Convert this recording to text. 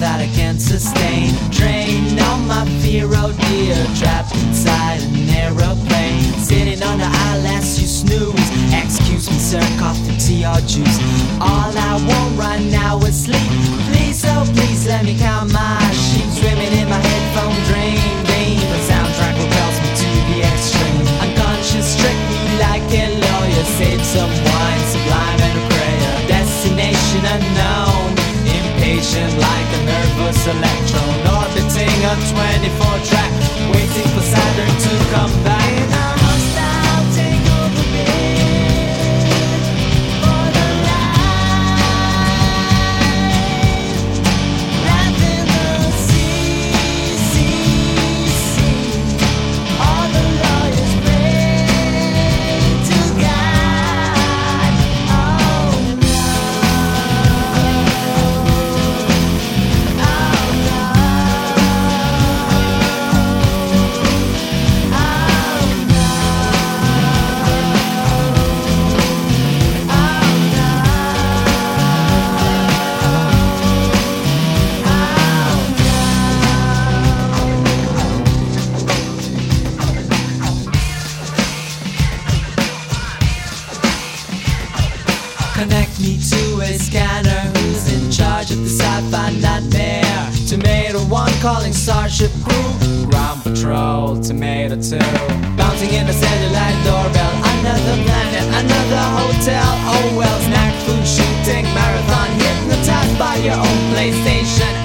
that I can't sustain. Drained on my fear, oh dear, trapped inside an aeroplane. Sitting on the eyelash, you snooze. Excuse me, sir, coffee, tea, or juice. All I want right now is sleep. Please, oh please, let me count my sheep. Swimming in my headphone drain, vein. The soundtrack repels me to the extreme. Unconscious, trick me like a lawyer. Save some wine, sublime and a prayer. Destination unknown impatient nervous electron. Orbiting a 24 track. Waiting for Saturn to come back. To a scanner who's in charge of the sci-fi nightmare. Tomato one calling Starship crew. Ground patrol, tomato two. Bouncing in a satellite doorbell. Another planet, another hotel. Oh well, snack food shooting marathon. Hypnotized by your own PlayStation.